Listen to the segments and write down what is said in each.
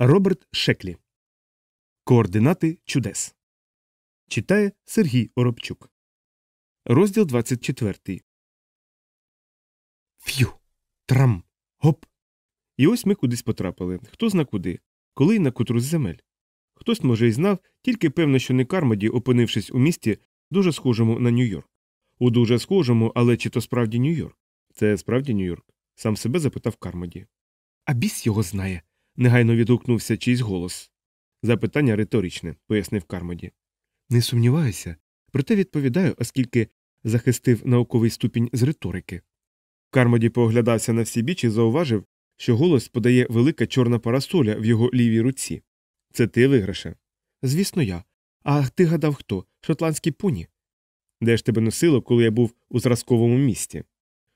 Роберт Шеклі. Координати чудес. Читає Сергій Оробчук. Розділ 24. Ф'ю. Трам. Гоп. І ось ми кудись потрапили. Хто зна куди, коли й на котру з земель. Хтось, може, й знав, тільки певно, що не Кармоді, опинившись у місті, дуже схожому на Нью-Йорк. У дуже схожому, але чи то справді Нью-Йорк? Це справді Нью-Йорк? Сам себе запитав Кармоді. А біс його знає негайно відгукнувся чийсь голос. Запитання риторичне, пояснив Кармоді. Не сумніваюся, проте відповідаю, оскільки захистив науковий ступінь з риторики. Кармоді поглядався на всі біч і зауважив, що голос подає велика чорна парасоля в його лівій руці. Це ти виграше? Звісно, я. А ти гадав хто? Шотландський поні? Де ж тебе носило, коли я був у зразковому місті?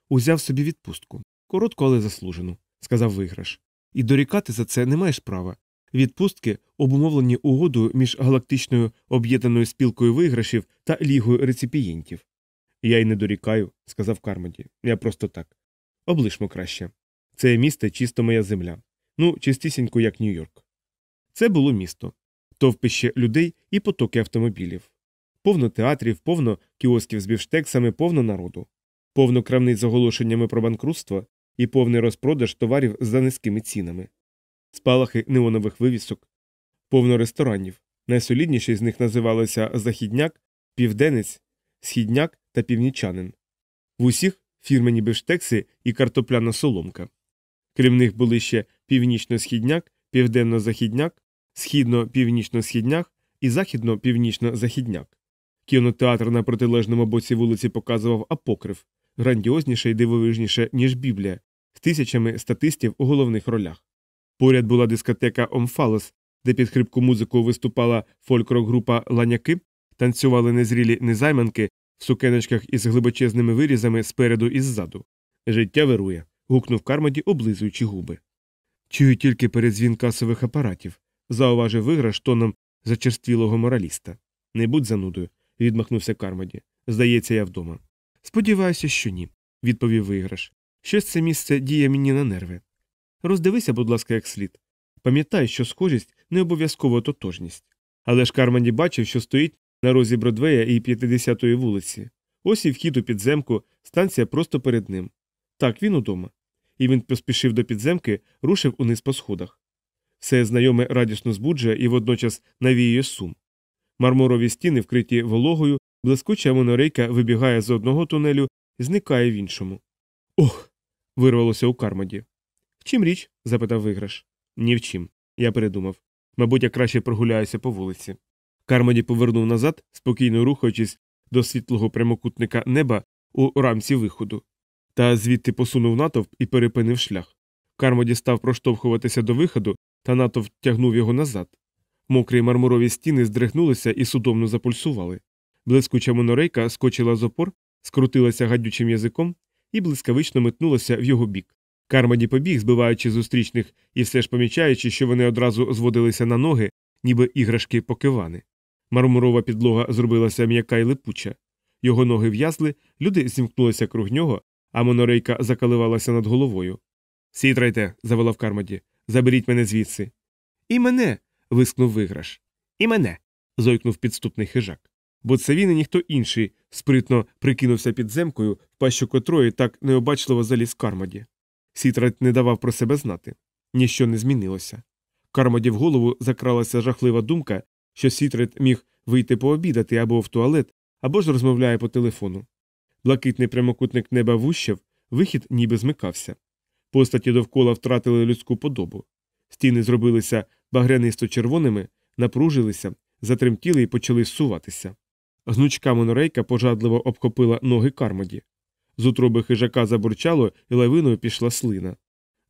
Узяв собі відпустку. Коротко, але заслужену, сказав виграш. І дорікати за це не маєш права. Відпустки обумовлені угодою між галактичною об'єднаною спілкою виграшів та лігою реципієнтів. Я й не дорікаю, сказав Кармоді. Я просто так. Облишмо краще. Це місто чисто моя земля. Ну, чистісінько, як Нью-Йорк. Це було місто, товпище людей і потоки автомобілів. Повно театрів, повно кіосків з бівштексами, повно народу, повно крамниць з оголошеннями про банкрутство, і повний розпродаж товарів за низькими цінами, спалахи неонових вивісок, повно ресторанів. Найсолідніші з них називалися Західняк, Південець, Східняк та Північанин. В усіх фірмені бифштекси і картопляна соломка. Крім них були ще північно-східняк, південно-західняк, східно-північно-східняк і західно-північно-західняк. Кінотеатр на протилежному боці вулиці показував апокрив, грандіозніше і дивовижніше, ніж Біблія, з тисячами статистів у головних ролях. Поряд була дискотека Омфалос, де під хрипку музику виступала фольк-рок-група ланяки, танцювали незрілі незайманки в сукеночках із глибочезними вирізами спереду і ззаду. Життя вирує. гукнув Кармоді, облизуючи губи. Чую тільки передзвін касових апаратів, зауважив виграш тоном зачерствілого мораліста. Не будь занудою, відмахнувся Кармоді. Здається, я вдома. Сподіваюся, що ні, відповів виграш. Щось це місце діє мені на нерви. Роздивися, будь ласка, як слід. Пам'ятай, що схожість не обов'язково тотожність. Але ж Карманді бачив, що стоїть на розі Бродвея і 50-ї вулиці. Ось і вхід у підземку, станція просто перед ним. Так, він удома. І він поспішив до підземки, рушив униз по сходах. Все знайоме радісно збуджує і водночас навіює сум. Мармурові стіни, вкриті вологою, блискуча монорейка вибігає з одного тунелю зникає в іншому. Ох. вирвалося у Кармоді. В чим річ? запитав виграш. Ні в чим. Я передумав. Мабуть, я краще прогуляюся по вулиці. Кармоді повернув назад, спокійно рухаючись до світлого прямокутника неба у рамці виходу. Та звідти посунув натовп і перепинив шлях. Кармоді став проштовхуватися до виходу, та натовп тягнув його назад. Мокрі мармурові стіни здригнулися і судомно запульсували. Блискуча монорейка скочила з опор, скрутилася гадючим язиком і блискавично метнулася в його бік. Кармаді побіг, збиваючи зустрічних і все ж помічаючи, що вони одразу зводилися на ноги, ніби іграшки покивани. Мармурова підлога зробилася м'яка й липуча. Його ноги в'язли, люди зімкнулися круг нього, а монорейка закаливалася над головою. Сітрайте, заволав Кармаді, заберіть мене звідси. І мене. вискнув виграш. І мене. зойкнув підступний хижак. Бо це він і ніхто інший спритно прикинувся під земкою, в пащу котрої так необачливо заліз Кармоді. Сітрат не давав про себе знати. Ніщо не змінилося. Кармоді в голову закралася жахлива думка, що Сітрет міг вийти пообідати або в туалет, або ж розмовляє по телефону. Блакитний прямокутник неба вущав, вихід ніби змикався. Постаті довкола втратили людську подобу. Стіни зробилися багрянисто червоними, напружилися, затремтіли і почали зсуватися. Гнучка монорейка пожадливо обхопила ноги Кармоді. З утроби хижака забурчало і лавиною пішла слина.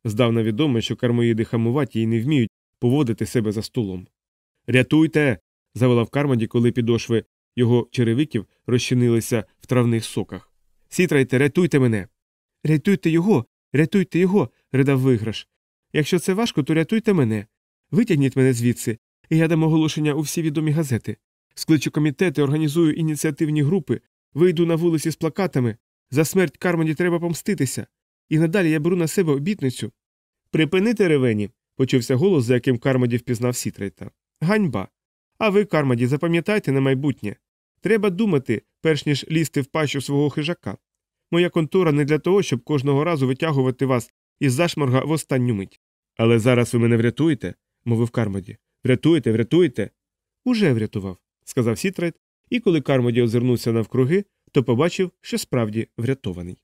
Здавна відомо, що кармоїди хамуваті і не вміють поводити себе за столом. Рятуйте. заволав Кармоді, коли підошви його черевиків розчинилися в травних соках. Сітрайте, рятуйте мене. Рятуйте його, рятуйте його, ридав виграш. Якщо це важко, то рятуйте мене. Витягніть мене звідси, і я дам оголошення у всі відомі газети. Скличу комітети, організую ініціативні групи, вийду на вулиці з плакатами. За смерть Кармоні треба помститися. І надалі я беру на себе обітницю. Припини теревені. почувся голос, за яким Кармоді впізнав Сітрейта. Ганьба. А ви, Кармоді, запам'ятайте на майбутнє. Треба думати, перш ніж лізти в пащу свого хижака. Моя контора не для того, щоб кожного разу витягувати вас із зашморга в останню мить. Але зараз ви мене врятуєте, мовив Кармоді. Врятуєте, врятуєте. Уже врятував, сказав Сітрейт, і коли Кармоді озирнувся навкруги, то побачив, що справді врятований.